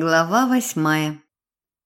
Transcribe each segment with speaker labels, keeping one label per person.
Speaker 1: Глава восьмая.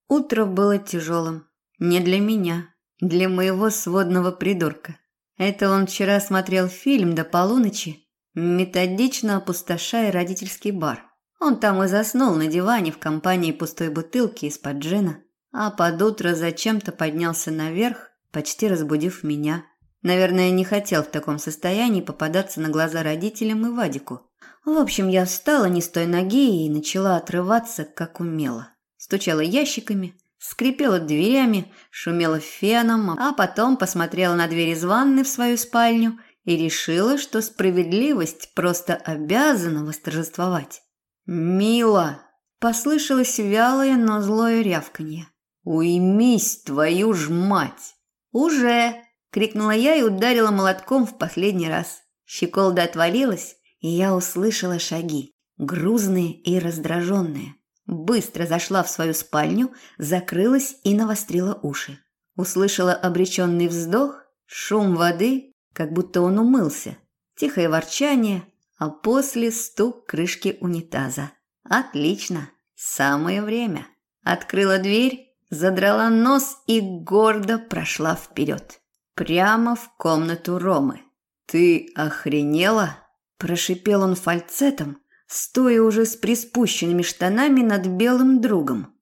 Speaker 1: Утро было тяжелым. Не для меня, для моего сводного придурка. Это он вчера смотрел фильм до полуночи, методично опустошая родительский бар. Он там и заснул на диване в компании пустой бутылки из-под джина, а под утро зачем-то поднялся наверх, почти разбудив меня. Наверное, не хотел в таком состоянии попадаться на глаза родителям и Вадику. В общем, я встала не с той ноги и начала отрываться, как умела. Стучала ящиками, скрипела дверями, шумела феном, а потом посмотрела на дверь из ванны в свою спальню и решила, что справедливость просто обязана восторжествовать. «Мила!» – послышалось вялое, но злое рявканье. «Уймись, твою ж мать!» «Уже!» – крикнула я и ударила молотком в последний раз. Щеколда отвалилась, и я услышала шаги, грузные и раздраженные. Быстро зашла в свою спальню, закрылась и навострила уши. Услышала обреченный вздох, шум воды, как будто он умылся, тихое ворчание, а после стук крышки унитаза. Отлично, самое время. Открыла дверь, задрала нос и гордо прошла вперед. Прямо в комнату Ромы. «Ты охренела?» Прошипел он фальцетом, стоя уже с приспущенными штанами над белым другом.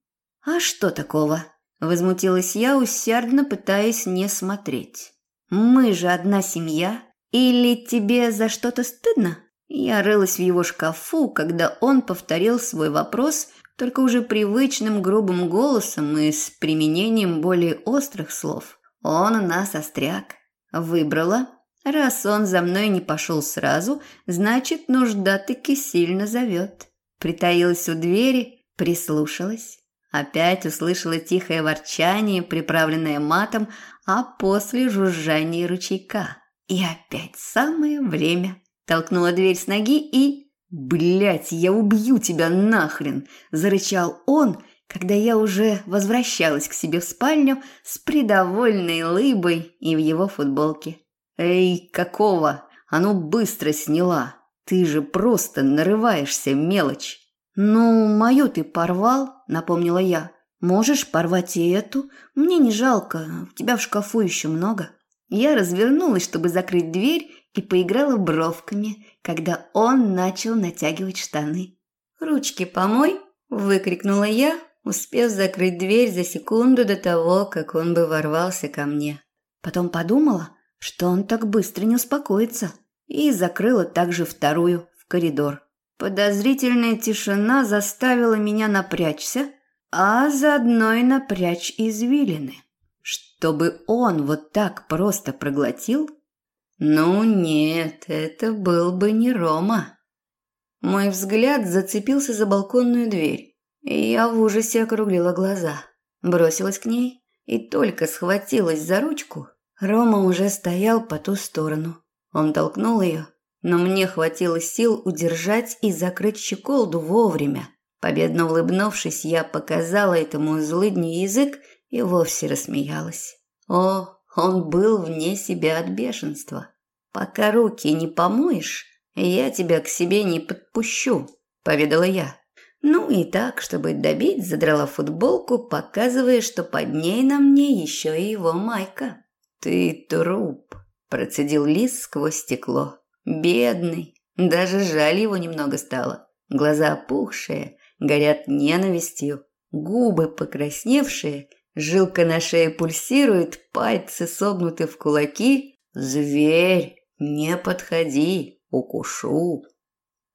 Speaker 1: «А что такого?» – возмутилась я, усердно пытаясь не смотреть. «Мы же одна семья. Или тебе за что-то стыдно?» Я рылась в его шкафу, когда он повторил свой вопрос, только уже привычным грубым голосом и с применением более острых слов. Он у нас остряк. Выбрала Раз он за мной не пошел сразу, значит, нужда таки сильно зовет. Притаилась у двери, прислушалась. Опять услышала тихое ворчание, приправленное матом, а после жужжание ручейка. И опять самое время. Толкнула дверь с ноги и... «Блядь, я убью тебя нахрен!» – зарычал он, когда я уже возвращалась к себе в спальню с придовольной лыбой и в его футболке. «Эй, какого? А ну быстро сняла! Ты же просто нарываешься, мелочь!» «Ну, мою ты порвал», — напомнила я. «Можешь порвать и эту? Мне не жалко, у тебя в шкафу еще много». Я развернулась, чтобы закрыть дверь, и поиграла бровками, когда он начал натягивать штаны. «Ручки помой!» – выкрикнула я, успев закрыть дверь за секунду до того, как он бы ворвался ко мне. Потом подумала, что он так быстро не успокоится, и закрыла также вторую в коридор. Подозрительная тишина заставила меня напрячься, а заодно и напрячь извилины. Чтобы он вот так просто проглотил? Ну нет, это был бы не Рома. Мой взгляд зацепился за балконную дверь, и я в ужасе округлила глаза. Бросилась к ней и только схватилась за ручку, Рома уже стоял по ту сторону. Он толкнул ее, но мне хватило сил удержать и закрыть щеколду вовремя. Победно улыбнувшись, я показала этому злыдню язык и вовсе рассмеялась. О, он был вне себя от бешенства. Пока руки не помоешь, я тебя к себе не подпущу, поведала я. Ну и так, чтобы добить, задрала футболку, показывая, что под ней на мне еще и его майка. «Ты труп», – процедил лис сквозь стекло. «Бедный, даже жаль его немного стало. Глаза опухшие, горят ненавистью, губы покрасневшие, жилка на шее пульсирует, пальцы согнуты в кулаки. Зверь, не подходи, укушу».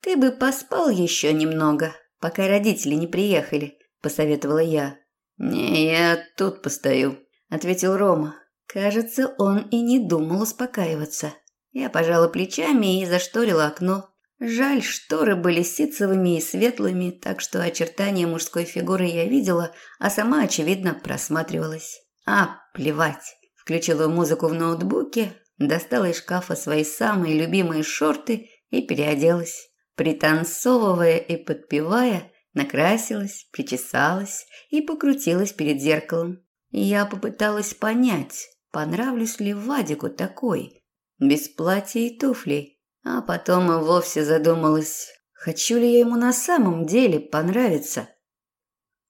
Speaker 1: «Ты бы поспал еще немного, пока родители не приехали», – посоветовала я. «Не, я тут постою», – ответил Рома. Кажется, он и не думал успокаиваться. Я пожала плечами и зашторила окно. Жаль, шторы были ситцевыми и светлыми, так что очертания мужской фигуры я видела, а сама, очевидно, просматривалась. А, плевать. Включила музыку в ноутбуке, достала из шкафа свои самые любимые шорты и переоделась. Пританцовывая и подпевая, накрасилась, причесалась и покрутилась перед зеркалом. Я попыталась понять, понравлюсь ли Вадику такой, без платья и туфлей. А потом и вовсе задумалась, хочу ли я ему на самом деле понравиться.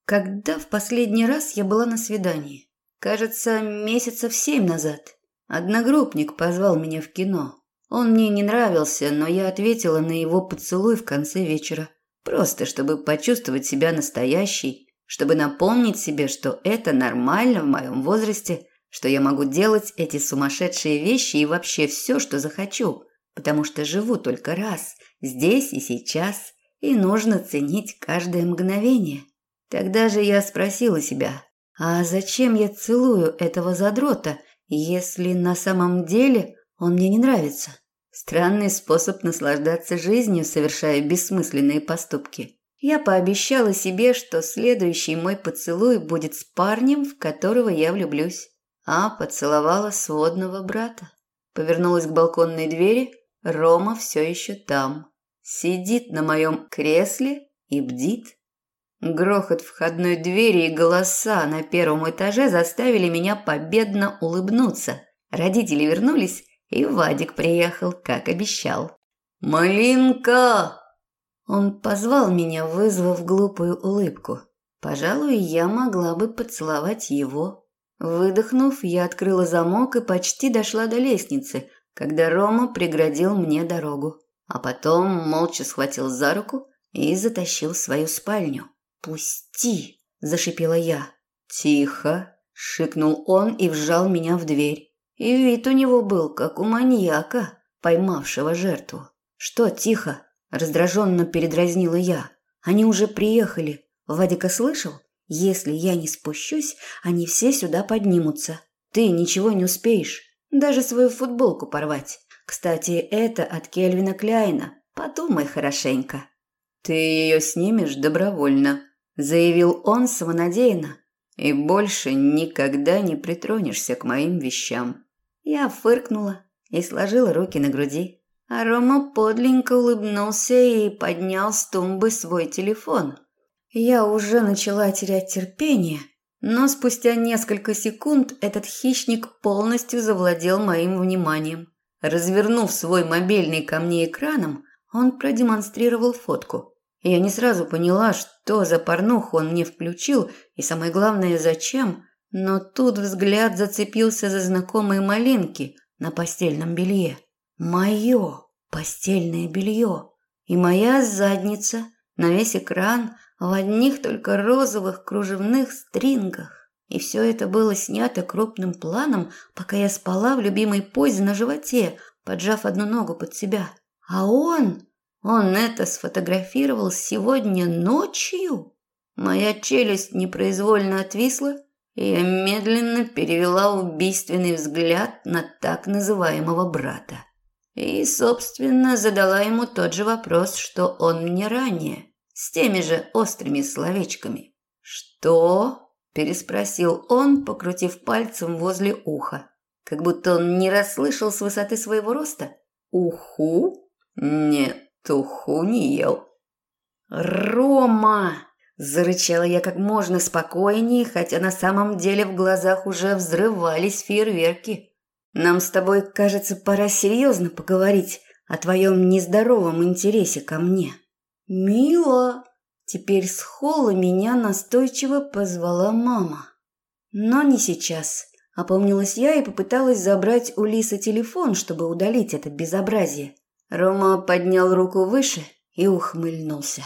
Speaker 1: Когда в последний раз я была на свидании? Кажется, месяцев семь назад. Одногруппник позвал меня в кино. Он мне не нравился, но я ответила на его поцелуй в конце вечера. Просто чтобы почувствовать себя настоящей, чтобы напомнить себе, что это нормально в моем возрасте, что я могу делать эти сумасшедшие вещи и вообще все, что захочу, потому что живу только раз, здесь и сейчас, и нужно ценить каждое мгновение. Тогда же я спросила себя, а зачем я целую этого задрота, если на самом деле он мне не нравится? Странный способ наслаждаться жизнью, совершая бессмысленные поступки. Я пообещала себе, что следующий мой поцелуй будет с парнем, в которого я влюблюсь. А поцеловала сводного брата. Повернулась к балконной двери. Рома все еще там. Сидит на моем кресле и бдит. Грохот входной двери и голоса на первом этаже заставили меня победно улыбнуться. Родители вернулись, и Вадик приехал, как обещал. «Малинка!» Он позвал меня, вызвав глупую улыбку. Пожалуй, я могла бы поцеловать его. Выдохнув, я открыла замок и почти дошла до лестницы, когда Рома преградил мне дорогу, а потом молча схватил за руку и затащил в свою спальню. «Пусти!» – зашипела я. «Тихо!» – шикнул он и вжал меня в дверь. И вид у него был, как у маньяка, поймавшего жертву. «Что тихо?» – раздраженно передразнила я. «Они уже приехали. Вадика слышал? Если я не спущусь, они все сюда поднимутся. Ты ничего не успеешь. Даже свою футболку порвать. Кстати, это от Кельвина Кляйна. Подумай хорошенько». «Ты ее снимешь добровольно», заявил он самонадеянно. И больше никогда не притронешься к моим вещам. Я фыркнула и сложила руки на груди. А Рома подленько улыбнулся и поднял с тумбы свой телефон. Я уже начала терять терпение, но спустя несколько секунд этот хищник полностью завладел моим вниманием. Развернув свой мобильный ко мне экраном, он продемонстрировал фотку. Я не сразу поняла, что за порнуху он мне включил и, самое главное, зачем, но тут взгляд зацепился за знакомые малинки на постельном белье. Мое постельное белье и моя задница на весь экран в одних только розовых кружевных стрингах. И все это было снято крупным планом, пока я спала в любимой позе на животе, поджав одну ногу под себя. А он он это сфотографировал сегодня ночью? Моя челюсть непроизвольно отвисла, и я медленно перевела убийственный взгляд на так называемого брата. И, собственно, задала ему тот же вопрос, что он мне ранее, с теми же острыми словечками. «Что?» – переспросил он, покрутив пальцем возле уха, как будто он не расслышал с высоты своего роста. «Уху? Нет, Туху не ел. «Рома!» – зарычала я как можно спокойнее, хотя на самом деле в глазах уже взрывались фейерверки. «Нам с тобой, кажется, пора серьезно поговорить о твоем нездоровом интересе ко мне». «Мила!» Теперь с холла меня настойчиво позвала мама. Но не сейчас. Опомнилась я и попыталась забрать у Лисы телефон, чтобы удалить это безобразие. Рома поднял руку выше и ухмыльнулся.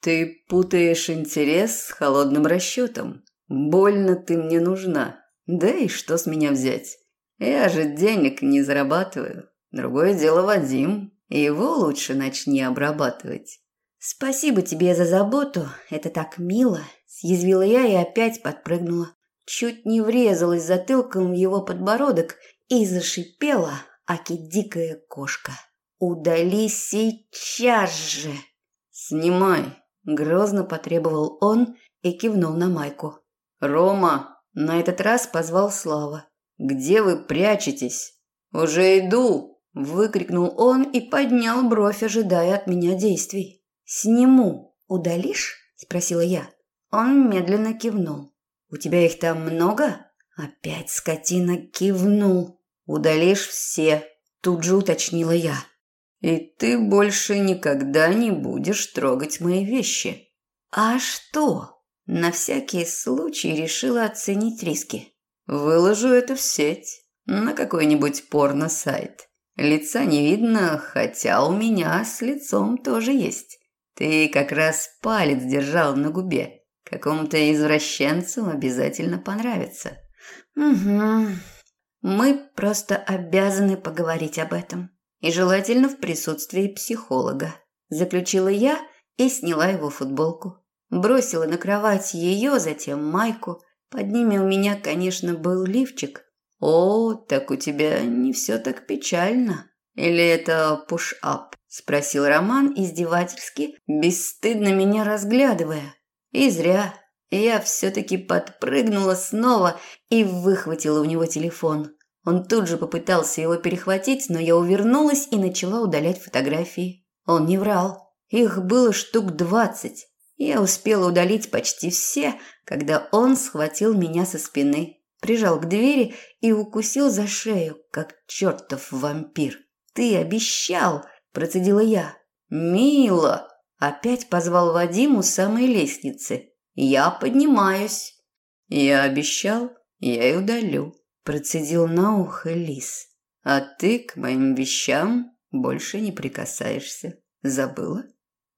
Speaker 1: «Ты путаешь интерес с холодным расчетом. Больно ты мне нужна. Да и что с меня взять? Я же денег не зарабатываю. Другое дело Вадим. Его лучше начни обрабатывать». «Спасибо тебе за заботу, это так мило», – съязвила я и опять подпрыгнула. Чуть не врезалась затылком в его подбородок и зашипела, аки дикая кошка. «Удали сейчас же!» «Снимай!» – грозно потребовал он и кивнул на майку. «Рома!» – на этот раз позвал Слава. «Где вы прячетесь?» «Уже иду!» – выкрикнул он и поднял бровь, ожидая от меня действий. «Сниму. Удалишь?» – спросила я. Он медленно кивнул. «У тебя их там много?» Опять скотина кивнул. «Удалишь все», – тут же уточнила я. И ты больше никогда не будешь трогать мои вещи. А что? На всякий случай решила оценить риски. Выложу это в сеть, на какой-нибудь порно-сайт. Лица не видно, хотя у меня с лицом тоже есть. Ты как раз палец держал на губе. Какому-то извращенцу обязательно понравится. Угу. Мы просто обязаны поговорить об этом. И желательно в присутствии психолога. Заключила я и сняла его футболку. Бросила на кровать ее, затем майку. Под ними у меня, конечно, был лифчик. О, так у тебя не все так печально. Или это пуш-ап? Спросил Роман издевательски, бесстыдно меня разглядывая. И зря. Я все-таки подпрыгнула снова и выхватила у него телефон. Он тут же попытался его перехватить, но я увернулась и начала удалять фотографии. Он не врал. Их было штук двадцать. Я успела удалить почти все, когда он схватил меня со спины, прижал к двери и укусил за шею, как чертов вампир. «Ты обещал!» – процедила я. «Мила!» – опять позвал Вадиму с самой лестницы. «Я поднимаюсь». «Я обещал, я и удалю», – процедил на ухо лис. «А ты к моим вещам больше не прикасаешься. Забыла?»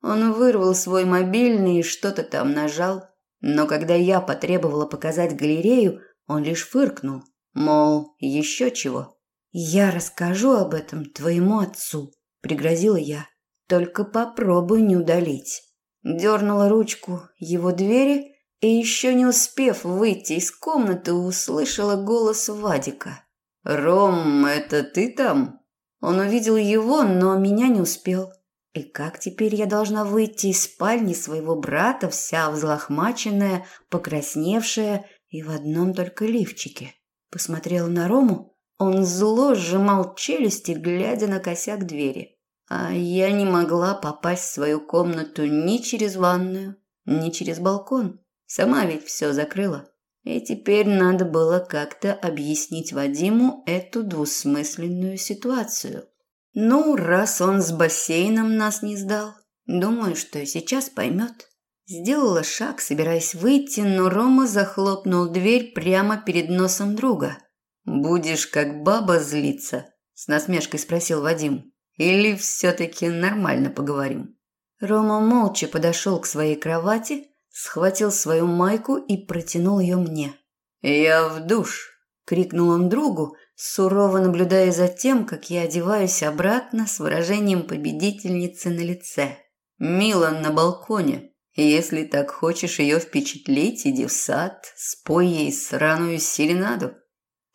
Speaker 1: Он вырвал свой мобильный и что-то там нажал. Но когда я потребовала показать галерею, он лишь фыркнул, мол, еще чего. «Я расскажу об этом твоему отцу», – пригрозила я. «Только попробуй не удалить». Дернула ручку его двери и еще не успев выйти из комнаты, услышала голос Вадика. «Ром, это ты там?» Он увидел его, но меня не успел. И как теперь я должна выйти из спальни своего брата, вся взлохмаченная, покрасневшая и в одном только лифчике? Посмотрела на Рому, он зло сжимал челюсти, глядя на косяк двери. А я не могла попасть в свою комнату ни через ванную, ни через балкон. Сама ведь все закрыла. И теперь надо было как-то объяснить Вадиму эту двусмысленную ситуацию. Ну, раз он с бассейном нас не сдал, думаю, что сейчас поймет. Сделала шаг, собираясь выйти, но Рома захлопнул дверь прямо перед носом друга. «Будешь как баба злиться?» – с насмешкой спросил Вадим. «Или все-таки нормально поговорим?» Рома молча подошел к своей кровати, схватил свою майку и протянул ее мне. «Я в душ!» – крикнул он другу, сурово наблюдая за тем, как я одеваюсь обратно с выражением победительницы на лице. «Мила на балконе. Если так хочешь ее впечатлить, иди в сад, спой ей сраную серенаду».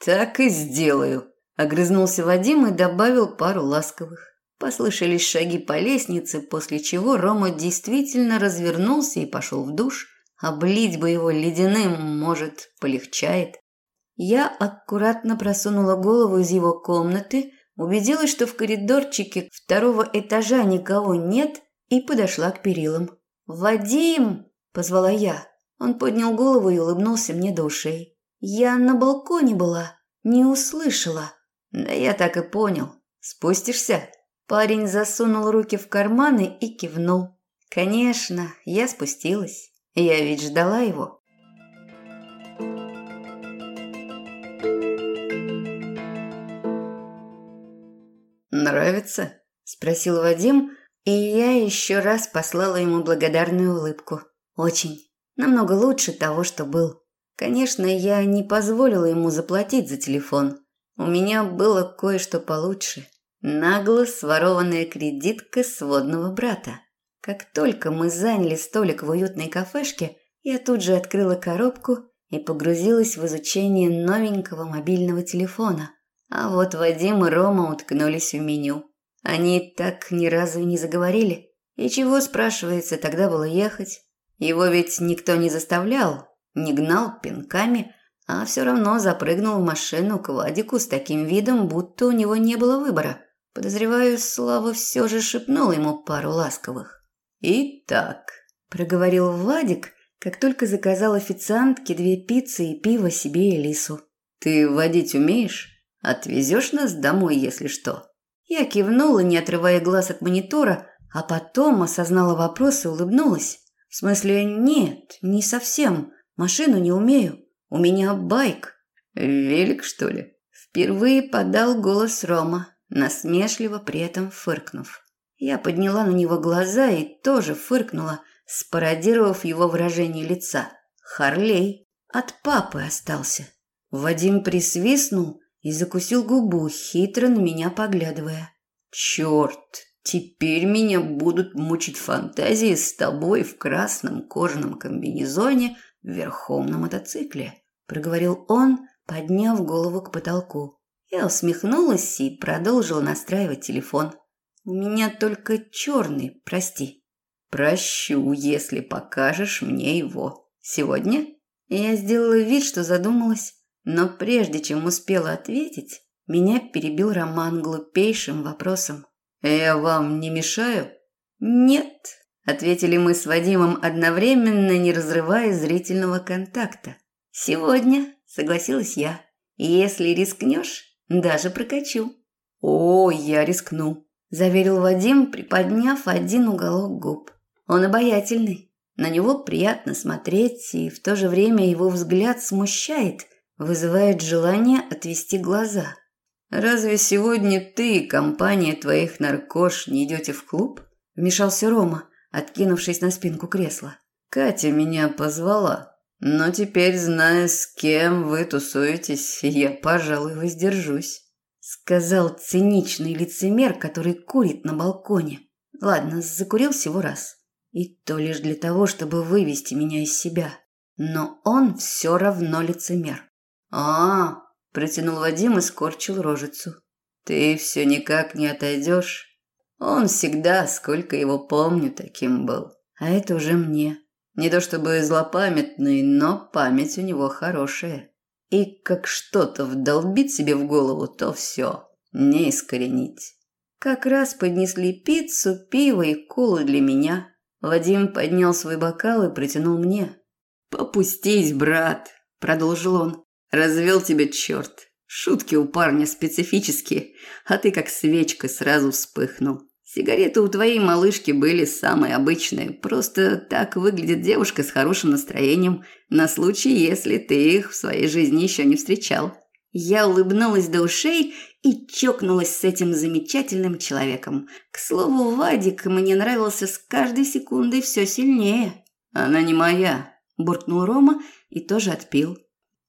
Speaker 1: «Так и сделаю», – огрызнулся Вадим и добавил пару ласковых. Послышались шаги по лестнице, после чего Рома действительно развернулся и пошел в душ. Облить бы его ледяным, может, полегчает. Я аккуратно просунула голову из его комнаты, убедилась, что в коридорчике второго этажа никого нет, и подошла к перилам. «Вадим!» – позвала я. Он поднял голову и улыбнулся мне до ушей. «Я на балконе была, не услышала». «Да я так и понял. Спустишься?» Парень засунул руки в карманы и кивнул. «Конечно, я спустилась. Я ведь ждала его». «Нравится?» – спросил Вадим, и я еще раз послала ему благодарную улыбку. «Очень. Намного лучше того, что был. Конечно, я не позволила ему заплатить за телефон. У меня было кое-что получше. Нагло сворованная кредитка сводного брата. Как только мы заняли столик в уютной кафешке, я тут же открыла коробку и погрузилась в изучение новенького мобильного телефона – а вот Вадим и Рома уткнулись в меню. Они так ни разу и не заговорили. И чего, спрашивается, тогда было ехать? Его ведь никто не заставлял, не гнал пинками, а все равно запрыгнул в машину к Вадику с таким видом, будто у него не было выбора. Подозреваю, Слава все же шепнул ему пару ласковых. «Итак», – проговорил Вадик, как только заказал официантке две пиццы и пиво себе и Лису. «Ты водить умеешь?» Отвезешь нас домой, если что?» Я кивнула, не отрывая глаз от монитора, а потом осознала вопрос и улыбнулась. В смысле, нет, не совсем. Машину не умею. У меня байк.
Speaker 2: Велик, что ли?
Speaker 1: Впервые подал голос Рома, насмешливо при этом фыркнув. Я подняла на него глаза и тоже фыркнула, спародировав его выражение лица. Харлей от папы остался. Вадим присвистнул и закусил губу, хитро на меня поглядывая.
Speaker 2: «Черт, теперь меня будут мучить фантазии с тобой в красном кожаном комбинезоне верхом на мотоцикле»,
Speaker 1: проговорил он, подняв голову к потолку. Я усмехнулась и продолжила настраивать телефон. «У меня только черный, прости».
Speaker 2: «Прощу, если покажешь мне его. Сегодня?»
Speaker 1: Я сделала вид, что задумалась, но прежде чем успела ответить, меня перебил Роман глупейшим вопросом.
Speaker 2: «Я вам не мешаю?»
Speaker 1: «Нет», – ответили мы с Вадимом одновременно, не разрывая зрительного контакта. «Сегодня», – согласилась я. «Если рискнешь, даже прокачу».
Speaker 2: «О, я рискну», – заверил Вадим, приподняв один уголок губ.
Speaker 1: «Он обаятельный. На него приятно смотреть, и в то же время его взгляд смущает, вызывает желание отвести глаза.
Speaker 2: «Разве сегодня ты и компания твоих наркош не идете в клуб?» – вмешался Рома, откинувшись на спинку кресла. «Катя меня позвала, но теперь, зная, с кем вы тусуетесь, я, пожалуй, воздержусь», –
Speaker 1: сказал циничный лицемер, который курит на балконе. Ладно, закурил всего раз. И то лишь для того, чтобы вывести меня из себя. Но он все равно лицемер.
Speaker 2: «А, протянул Вадим и скорчил рожицу. Ты все никак не отойдешь. Он всегда, сколько его помню, таким был. А это уже мне. Не то чтобы злопамятный, но память у него хорошая. И как что-то вдолбить себе в голову, то все, не искоренить.
Speaker 1: Как раз поднесли пиццу, пиво и колу для меня. Вадим поднял свой бокал и протянул мне.
Speaker 2: «Попустись, брат», – продолжил он. Развел тебя черт. Шутки у парня специфические, а ты как свечка сразу вспыхнул. Сигареты у твоей малышки были самые обычные, просто так выглядит девушка с хорошим настроением на случай, если ты их в своей жизни еще не встречал.
Speaker 1: Я улыбнулась до ушей и чокнулась с этим замечательным человеком. К слову, Вадик мне нравился с каждой секундой все сильнее.
Speaker 2: «Она не моя», – буркнул Рома и тоже отпил.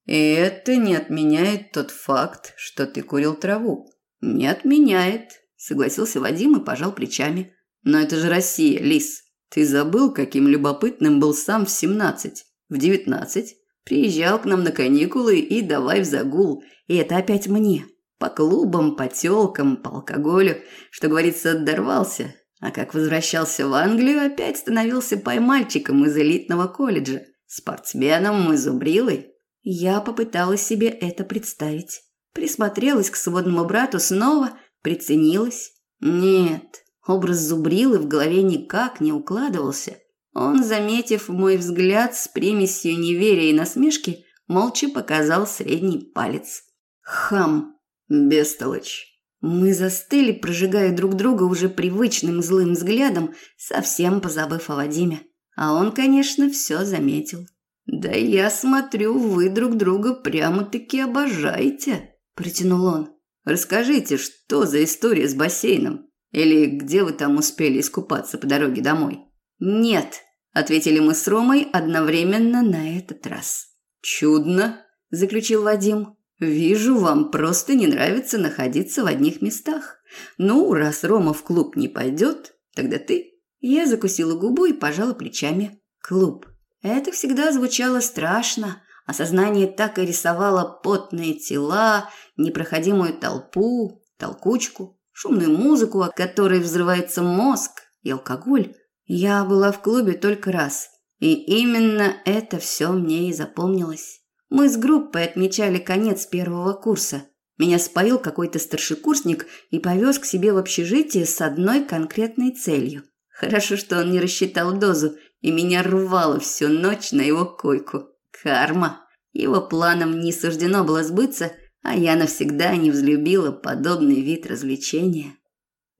Speaker 2: И это не отменяет тот факт, что ты курил траву.
Speaker 1: Не отменяет, согласился Вадим и пожал плечами.
Speaker 2: Но это же Россия, Лис. Ты забыл, каким любопытным был сам в 17, в 19? Приезжал к нам на каникулы и давай в загул. И это опять мне. По клубам, по тёлкам, по алкоголю. Что говорится, дорвался. А как возвращался в Англию, опять становился поймальчиком из элитного колледжа. Спортсменом и зубрилой.
Speaker 1: Я попыталась себе это представить. Присмотрелась к сводному брату снова, приценилась. Нет, образ зубрилы в голове никак не укладывался. Он, заметив мой взгляд с примесью неверия и насмешки, молча показал средний палец. Хам, бестолочь. Мы застыли, прожигая друг друга уже привычным злым взглядом, совсем позабыв о Вадиме. А он, конечно, все заметил.
Speaker 2: «Да я смотрю, вы друг друга прямо-таки обожаете», – протянул он. «Расскажите, что за история с бассейном? Или где вы там успели искупаться по дороге домой?»
Speaker 1: «Нет», – ответили мы с Ромой одновременно на этот раз.
Speaker 2: «Чудно», – заключил Вадим. «Вижу, вам просто не нравится находиться в одних местах. Ну, раз Рома в клуб не пойдет, тогда ты».
Speaker 1: Я закусила губу и пожала плечами. «Клуб. Это всегда звучало страшно, а сознание так и рисовало потные тела, непроходимую толпу, толкучку, шумную музыку, от которой взрывается мозг, и алкоголь. Я была в клубе только раз, и именно это все мне и запомнилось. Мы с группой отмечали конец первого курса. Меня споил какой-то старшекурсник и повез к себе в общежитие с одной конкретной целью. Хорошо, что он не рассчитал дозу и меня рвало всю ночь на его койку. Карма. Его планам не суждено было сбыться, а я навсегда не взлюбила подобный вид развлечения.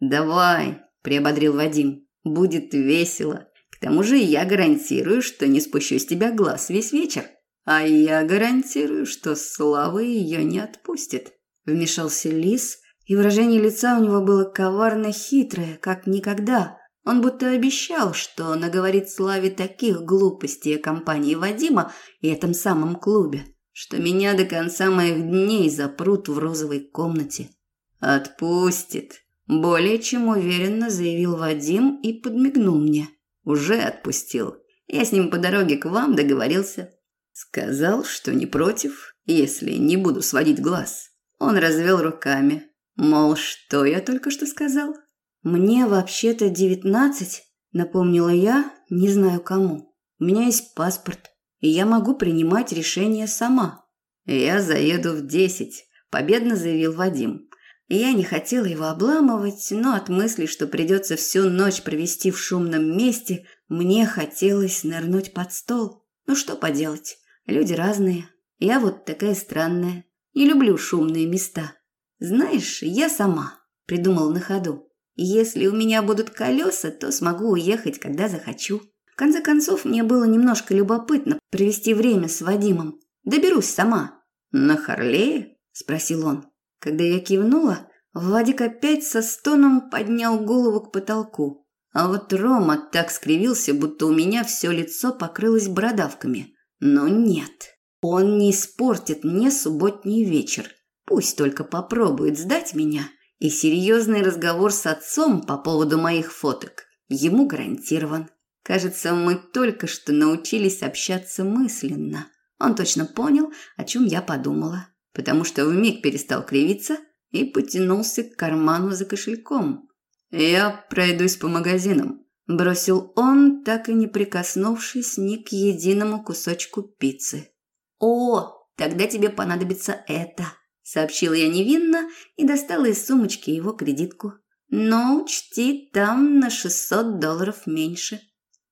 Speaker 2: «Давай», – приободрил Вадим, – «будет весело. К тому же я гарантирую, что не спущу с тебя глаз весь вечер. А я гарантирую, что Слава ее не отпустит. Вмешался Лис, и выражение лица у него было коварно хитрое, как никогда. Он будто обещал, что наговорит Славе таких глупостей о компании Вадима и этом самом клубе, что меня до конца моих дней запрут в розовой комнате. Отпустит, более чем уверенно заявил Вадим и подмигнул мне. Уже отпустил. Я с ним по дороге к вам договорился. Сказал, что не против, если не буду сводить глаз. Он развел руками, мол, что я только что сказал. Мне вообще-то девятнадцать, напомнила я, не знаю кому. У меня есть паспорт, и я могу принимать решения сама. Я заеду в десять, победно заявил Вадим. Я не хотела его обламывать, но от мысли, что придется всю ночь провести в шумном месте, мне хотелось нырнуть под стол. Ну что поделать, люди разные. Я вот такая странная. Не люблю шумные места. Знаешь, я сама придумал на ходу. Если у меня будут колеса, то смогу уехать, когда захочу. В конце концов, мне было немножко любопытно провести время с Вадимом. Доберусь сама. На Харлее? спросил он. Когда я кивнула, Владик опять со стоном поднял голову к потолку. А вот Рома так скривился, будто у меня все лицо покрылось бородавками. Но нет, он не испортит мне субботний вечер. Пусть только попробует сдать меня, и серьезный разговор с отцом по поводу моих фоток ему гарантирован. Кажется, мы только что научились общаться мысленно. Он точно понял, о чем я подумала потому что вмиг перестал кривиться и потянулся к карману за кошельком. «Я пройдусь по магазинам», – бросил он, так и не прикоснувшись ни к единому кусочку пиццы. «О, тогда тебе понадобится это», – сообщила я невинно и достала из сумочки его кредитку. «Но учти, там на 600 долларов меньше».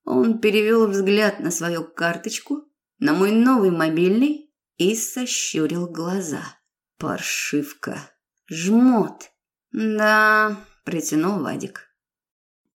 Speaker 2: Он перевел взгляд на свою карточку, на мой новый мобильный и сощурил глаза. Паршивка. Жмот. Да, протянул Вадик.